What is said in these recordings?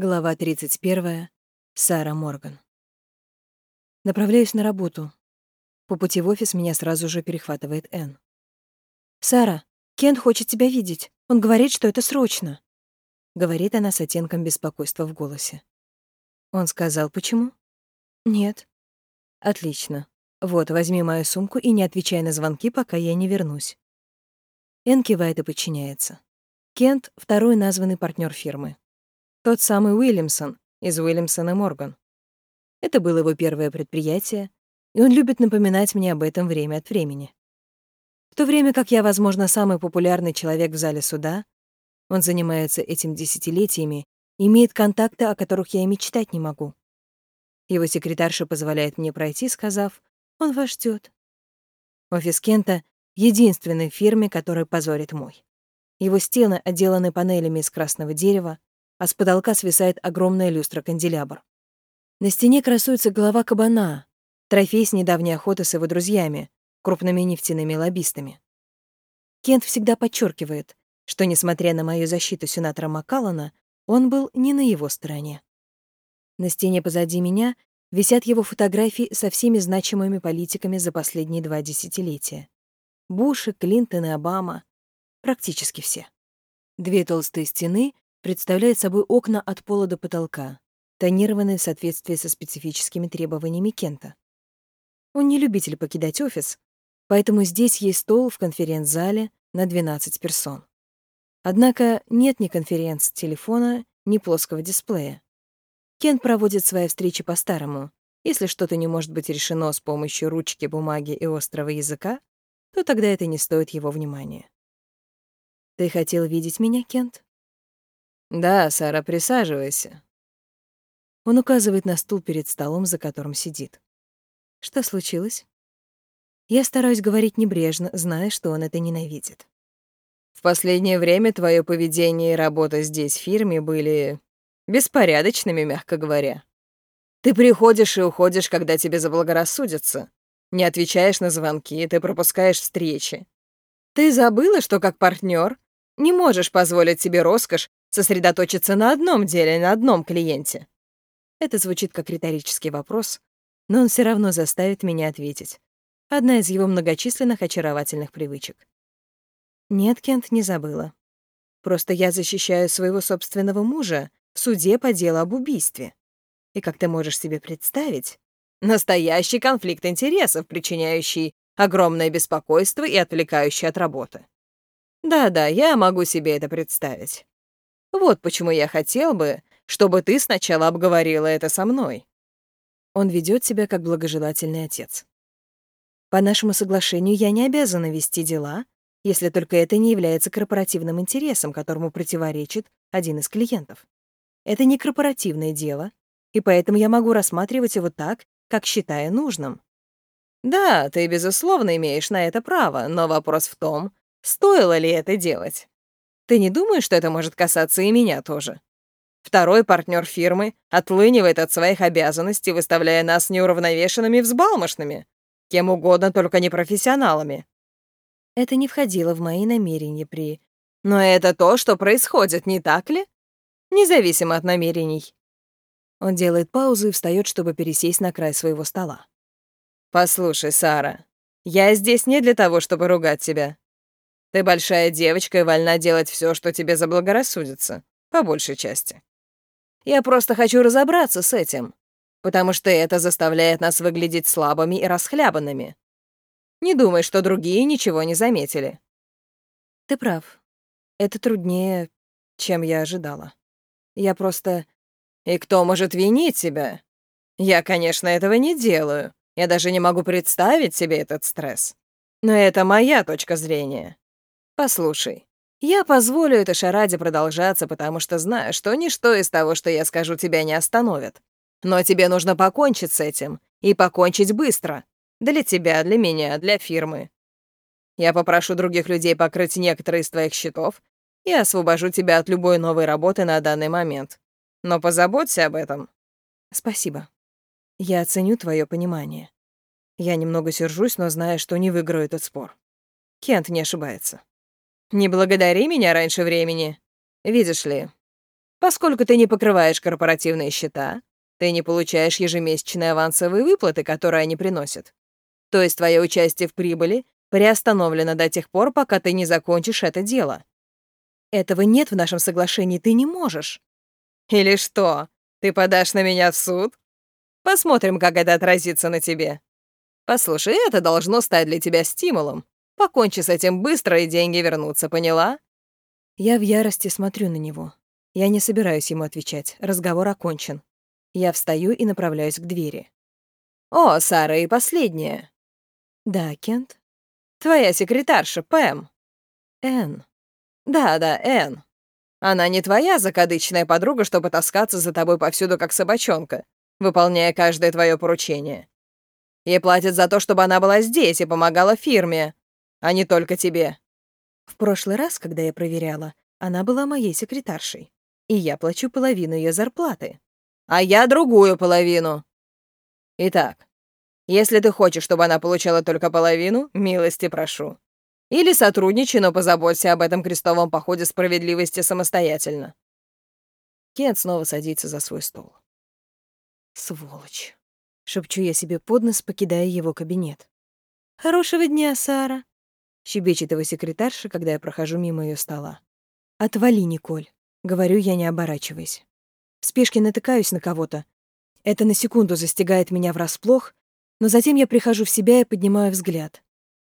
Глава 31. Сара Морган. Направляюсь на работу. По пути в офис меня сразу же перехватывает Энн. «Сара, Кент хочет тебя видеть. Он говорит, что это срочно», — говорит она с оттенком беспокойства в голосе. «Он сказал, почему?» «Нет». «Отлично. Вот, возьми мою сумку и не отвечай на звонки, пока я не вернусь». Энн кивает и подчиняется. Кент — второй названный партнер фирмы. Тот самый Уильямсон из Уильямсона Морган. Это было его первое предприятие, и он любит напоминать мне об этом время от времени. В то время как я, возможно, самый популярный человек в зале суда, он занимается этим десятилетиями и имеет контакты, о которых я и мечтать не могу. Его секретарша позволяет мне пройти, сказав, «Он вас ждет. Офис Кента — единственной фирме, которая позорит мой. Его стены отделаны панелями из красного дерева, а с потолка свисает огромная люстра-канделябр. На стене красуется голова кабана, трофей с недавней охоты с его друзьями, крупными нефтяными лоббистами. Кент всегда подчеркивает, что, несмотря на мою защиту сенатора Маккаллана, он был не на его стороне. На стене позади меня висят его фотографии со всеми значимыми политиками за последние два десятилетия. Буш, Клинтон и Обама. Практически все. Две толстые стены представляет собой окна от пола до потолка, тонированные в соответствии со специфическими требованиями Кента. Он не любитель покидать офис, поэтому здесь есть стол в конференц-зале на 12 персон. Однако нет ни конференц-телефона, ни плоского дисплея. Кент проводит свои встречи по-старому. Если что-то не может быть решено с помощью ручки, бумаги и острого языка, то тогда это не стоит его внимания. «Ты хотел видеть меня, Кент?» «Да, Сара, присаживайся». Он указывает на стул перед столом, за которым сидит. Что случилось? Я стараюсь говорить небрежно, зная, что он это ненавидит. В последнее время твое поведение и работа здесь в фирме были беспорядочными, мягко говоря. Ты приходишь и уходишь, когда тебе заблагорассудится. Не отвечаешь на звонки, ты пропускаешь встречи. Ты забыла, что как партнер не можешь позволить себе роскошь сосредоточиться на одном деле, на одном клиенте? Это звучит как риторический вопрос, но он все равно заставит меня ответить. Одна из его многочисленных очаровательных привычек. Нет, Кент не забыла. Просто я защищаю своего собственного мужа в суде по делу об убийстве. И как ты можешь себе представить, настоящий конфликт интересов, причиняющий огромное беспокойство и отвлекающий от работы. Да-да, я могу себе это представить. Вот почему я хотел бы, чтобы ты сначала обговорила это со мной. Он ведет себя как благожелательный отец. По нашему соглашению я не обязана вести дела, если только это не является корпоративным интересом, которому противоречит один из клиентов. Это не корпоративное дело, и поэтому я могу рассматривать его так, как считаю нужным. Да, ты, безусловно, имеешь на это право, но вопрос в том, стоило ли это делать. Ты не думаешь, что это может касаться и меня тоже? Второй партнер фирмы отлынивает от своих обязанностей, выставляя нас неуравновешенными и взбалмошными. Кем угодно, только не профессионалами. Это не входило в мои намерения при... Но это то, что происходит, не так ли? Независимо от намерений. Он делает паузу и встает, чтобы пересесть на край своего стола. «Послушай, Сара, я здесь не для того, чтобы ругать тебя. Ты большая девочка и вольна делать все, что тебе заблагорассудится, по большей части. Я просто хочу разобраться с этим, потому что это заставляет нас выглядеть слабыми и расхлябанными. Не думай, что другие ничего не заметили. Ты прав. Это труднее, чем я ожидала. Я просто... И кто может винить тебя? Я, конечно, этого не делаю. Я даже не могу представить себе этот стресс. Но это моя точка зрения. Послушай, я позволю этой шараде продолжаться, потому что знаю, что ничто из того, что я скажу, тебя не остановит. Но тебе нужно покончить с этим, и покончить быстро. Для тебя, для меня, для фирмы. Я попрошу других людей покрыть некоторые из твоих счетов и освобожу тебя от любой новой работы на данный момент. Но позаботься об этом. Спасибо. Я оценю твое понимание. Я немного сержусь, но знаю, что не выиграю этот спор. Кент не ошибается. Не благодари меня раньше времени. Видишь ли, Поскольку ты не покрываешь корпоративные счета, ты не получаешь ежемесячные авансовые выплаты, которые они приносят. То есть твое участие в прибыли приостановлено до тех пор, пока ты не закончишь это дело. Этого нет в нашем соглашении, ты не можешь. Или что, ты подашь на меня в суд? Посмотрим, как это отразится на тебе. Послушай, это должно стать для тебя стимулом. Покончи с этим быстро, и деньги вернутся, поняла? Я в ярости смотрю на него. Я не собираюсь ему отвечать. Разговор окончен. Я встаю и направляюсь к двери. «О, Сара, и последнее». «Да, Кент?» «Твоя секретарша, Пэм». «Энн». «Да-да, Энн. Она не твоя закадычная подруга, чтобы таскаться за тобой повсюду, как собачонка, выполняя каждое твое поручение. Ей платят за то, чтобы она была здесь и помогала фирме, а не только тебе». В прошлый раз, когда я проверяла, она была моей секретаршей, и я плачу половину ее зарплаты. А я другую половину. Итак, если ты хочешь, чтобы она получала только половину, милости прошу. Или сотрудничай, но позаботься об этом крестовом походе справедливости самостоятельно. Кент снова садится за свой стол. Сволочь. Шепчу я себе под нос, покидая его кабинет. «Хорошего дня, Сара!» Щебечет его секретарша, когда я прохожу мимо ее стола. «Отвали, Николь!» — говорю я, не оборачиваясь. В спешке натыкаюсь на кого-то. Это на секунду застигает меня врасплох, но затем я прихожу в себя и поднимаю взгляд.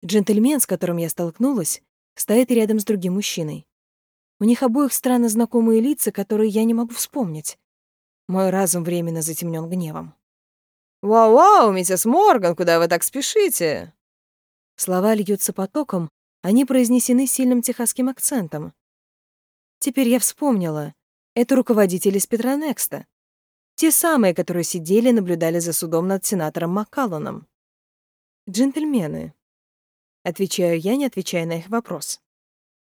Джентльмен, с которым я столкнулась, стоит рядом с другим мужчиной. У них обоих странно знакомые лица, которые я не могу вспомнить. Мой разум временно затемнен гневом. «Вау-вау, миссис Морган, куда вы так спешите?» Слова льются потоком, они произнесены сильным техасским акцентом. Теперь я вспомнила. Это руководители из Петронекста. Те самые, которые сидели и наблюдали за судом над сенатором Маккалланом. Джентльмены. Отвечаю я, не отвечая на их вопрос.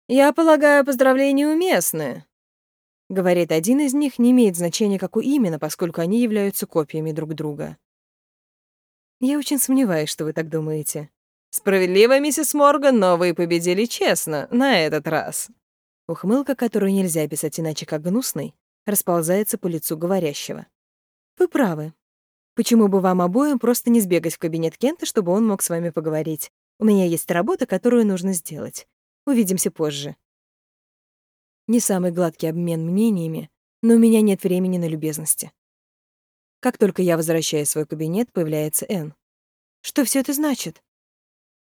«Я полагаю, поздравления уместны», — говорит один из них, не имеет значения, какой именно, поскольку они являются копиями друг друга. Я очень сомневаюсь, что вы так думаете. «Справедливо, миссис Морган, но вы победили честно, на этот раз». Ухмылка, которую нельзя описать иначе как гнусной, расползается по лицу говорящего. «Вы правы. Почему бы вам обоим просто не сбегать в кабинет Кента, чтобы он мог с вами поговорить? У меня есть работа, которую нужно сделать. Увидимся позже». Не самый гладкий обмен мнениями, но у меня нет времени на любезности. Как только я возвращаюсь в свой кабинет, появляется Энн. «Что все это значит?»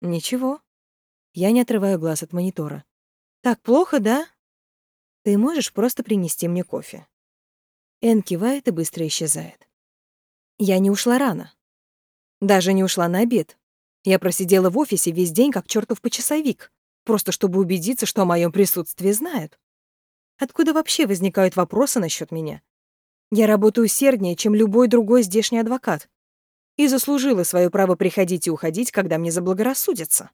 Ничего. Я не отрываю глаз от монитора. Так плохо, да? Ты можешь просто принести мне кофе. Эн кивает и быстро исчезает. Я не ушла рано. Даже не ушла на обед. Я просидела в офисе весь день, как чертов почасовик, просто чтобы убедиться, что о моем присутствии знают. Откуда вообще возникают вопросы насчет меня? Я работаю усерднее, чем любой другой здешний адвокат и заслужила свое право приходить и уходить, когда мне заблагорассудится.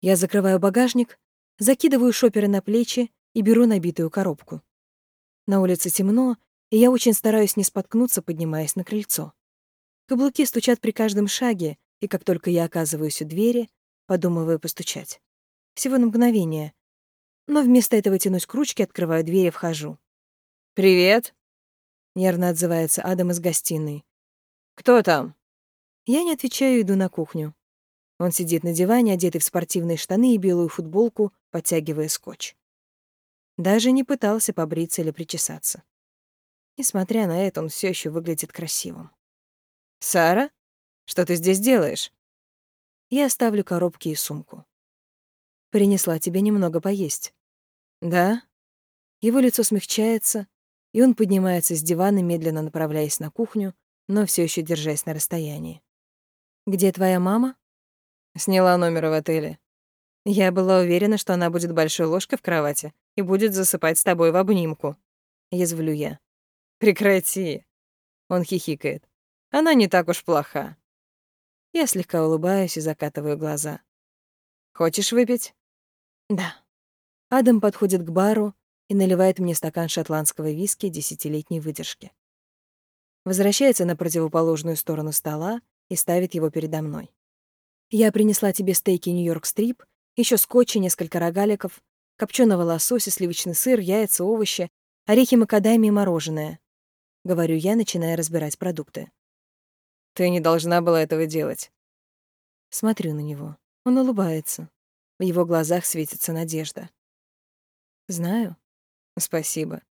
Я закрываю багажник, закидываю шоперы на плечи и беру набитую коробку. На улице темно, и я очень стараюсь не споткнуться, поднимаясь на крыльцо. Каблуки стучат при каждом шаге, и как только я оказываюсь у двери, подумываю постучать. Всего на мгновение. Но вместо этого тянусь к ручке, открываю дверь и вхожу. «Привет!» — нервно отзывается Адам из гостиной. «Кто там?» Я не отвечаю, иду на кухню. Он сидит на диване, одетый в спортивные штаны и белую футболку, подтягивая скотч. Даже не пытался побриться или причесаться. Несмотря на это, он все еще выглядит красивым. «Сара, что ты здесь делаешь?» Я оставлю коробки и сумку. Принесла тебе немного поесть. Да? Его лицо смягчается, и он поднимается с дивана, медленно направляясь на кухню, но все еще держась на расстоянии. «Где твоя мама?» Сняла номер в отеле. Я была уверена, что она будет большой ложкой в кровати и будет засыпать с тобой в обнимку. Язвлю я. Прекрати. Он хихикает. Она не так уж плоха. Я слегка улыбаюсь и закатываю глаза. Хочешь выпить? Да. Адам подходит к бару и наливает мне стакан шотландского виски десятилетней выдержки возвращается на противоположную сторону стола и ставит его передо мной. «Я принесла тебе стейки Нью-Йорк-стрип, еще скотч и несколько рогаликов, копченого лосося, сливочный сыр, яйца, овощи, Орехи макадамии и мороженое. Говорю я, начиная разбирать продукты. Ты не должна была этого делать. Смотрю на него. Он улыбается. В его глазах светится надежда. Знаю. Спасибо.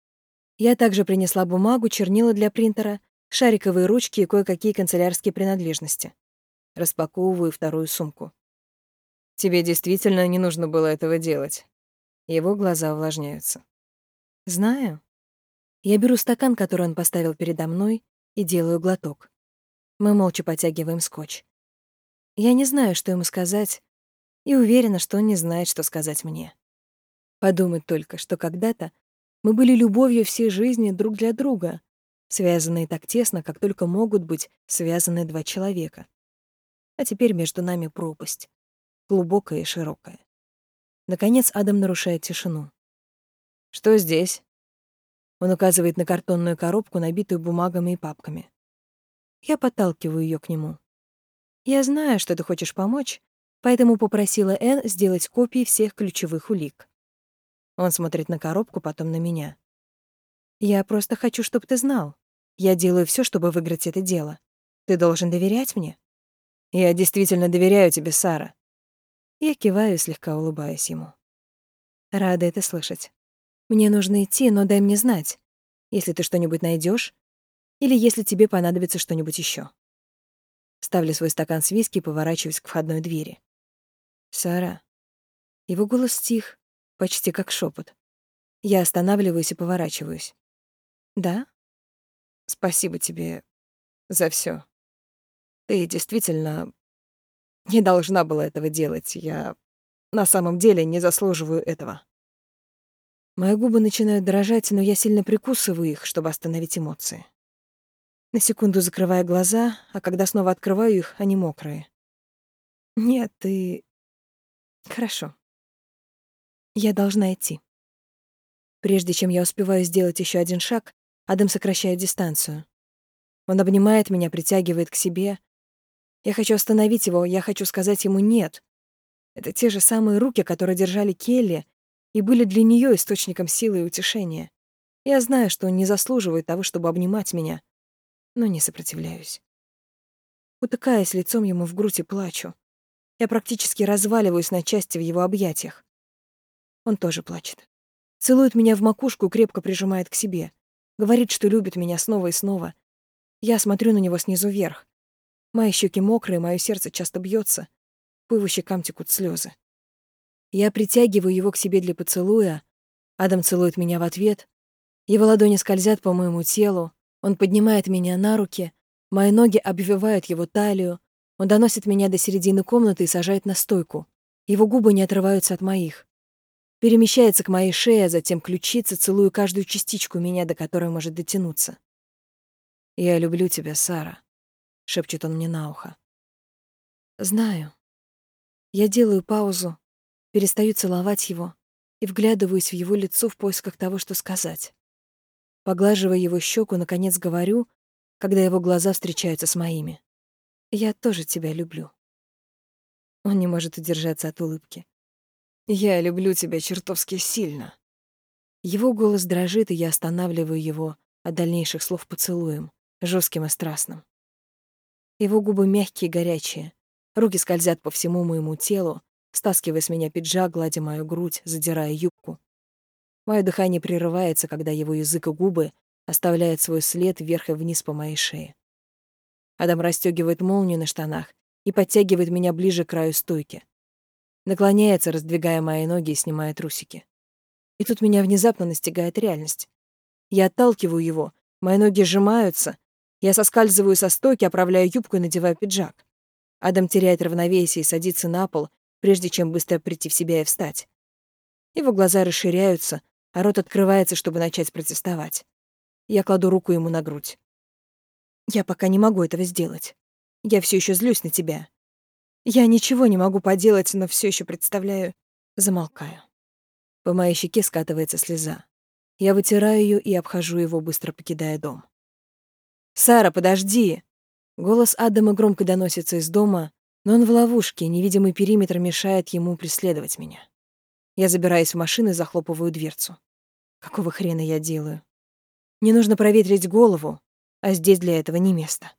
Я также принесла бумагу, чернила для принтера, шариковые ручки и кое-какие канцелярские принадлежности. Распаковываю вторую сумку. Тебе действительно не нужно было этого делать. Его глаза увлажняются. Знаю. Я беру стакан, который он поставил передо мной, и делаю глоток. Мы молча потягиваем скотч. Я не знаю, что ему сказать, и уверена, что он не знает, что сказать мне. Подумать только, что когда-то мы были любовью всей жизни друг для друга, связанные так тесно, как только могут быть связаны два человека. А теперь между нами пропасть, глубокая и широкая. Наконец Адам нарушает тишину. «Что здесь?» Он указывает на картонную коробку, набитую бумагами и папками. Я подталкиваю ее к нему. «Я знаю, что ты хочешь помочь, поэтому попросила Энн сделать копии всех ключевых улик. Он смотрит на коробку, потом на меня. «Я просто хочу, чтобы ты знал. Я делаю все, чтобы выиграть это дело. Ты должен доверять мне». «Я действительно доверяю тебе, Сара». Я киваю, слегка улыбаясь ему. Рада это слышать. Мне нужно идти, но дай мне знать, если ты что-нибудь найдешь, или если тебе понадобится что-нибудь еще. Ставлю свой стакан с виски и поворачиваюсь к входной двери. «Сара». Его голос стих, почти как шепот. Я останавливаюсь и поворачиваюсь. «Да?» «Спасибо тебе за все. Ты действительно не должна была этого делать. Я на самом деле не заслуживаю этого». Мои губы начинают дрожать, но я сильно прикусываю их, чтобы остановить эмоции. На секунду закрываю глаза, а когда снова открываю их, они мокрые. Нет, ты... Хорошо. Я должна идти. Прежде чем я успеваю сделать еще один шаг, Адам сокращает дистанцию. Он обнимает меня, притягивает к себе. Я хочу остановить его, я хочу сказать ему «нет». Это те же самые руки, которые держали Келли и были для нее источником силы и утешения. Я знаю, что он не заслуживает того, чтобы обнимать меня, но не сопротивляюсь. Утыкаясь лицом ему в грудь и плачу. Я практически разваливаюсь на части в его объятиях. Он тоже плачет. Целует меня в макушку и крепко прижимает к себе. Говорит, что любит меня снова и снова. Я смотрю на него снизу вверх. Мои щеки мокрые, мое сердце часто бьется. По его щекам текут слезы. Я притягиваю его к себе для поцелуя. Адам целует меня в ответ. Его ладони скользят по моему телу. Он поднимает меня на руки. Мои ноги обвивают его талию. Он доносит меня до середины комнаты и сажает на стойку. Его губы не отрываются от моих перемещается к моей шее, а затем ключица, целую каждую частичку меня, до которой может дотянуться. «Я люблю тебя, Сара», — шепчет он мне на ухо. «Знаю». Я делаю паузу, перестаю целовать его и вглядываюсь в его лицо в поисках того, что сказать. Поглаживая его щеку, наконец говорю, когда его глаза встречаются с моими. «Я тоже тебя люблю». Он не может удержаться от улыбки. Я люблю тебя чертовски сильно. Его голос дрожит, и я останавливаю его от дальнейших слов поцелуем, жестким и страстным. Его губы мягкие и горячие. Руки скользят по всему моему телу, стаскивая с меня пиджак, гладя мою грудь, задирая юбку. Мое дыхание прерывается, когда его язык и губы оставляют свой след вверх и вниз по моей шее. Адам расстегивает молнию на штанах и подтягивает меня ближе к краю стойки. Наклоняется, раздвигая мои ноги и снимая трусики. И тут меня внезапно настигает реальность. Я отталкиваю его, мои ноги сжимаются, я соскальзываю со стойки, оправляю юбку и надеваю пиджак. Адам теряет равновесие и садится на пол, прежде чем быстро прийти в себя и встать. Его глаза расширяются, а рот открывается, чтобы начать протестовать. Я кладу руку ему на грудь. Я пока не могу этого сделать. Я все еще злюсь на тебя. Я ничего не могу поделать, но все еще представляю. Замолкаю. По моей щеке скатывается слеза. Я вытираю ее и обхожу его, быстро покидая дом. «Сара, подожди!» Голос Адама громко доносится из дома, но он в ловушке, невидимый периметр мешает ему преследовать меня. Я забираюсь в машину и захлопываю дверцу. Какого хрена я делаю? Мне нужно проветрить голову, а здесь для этого не место.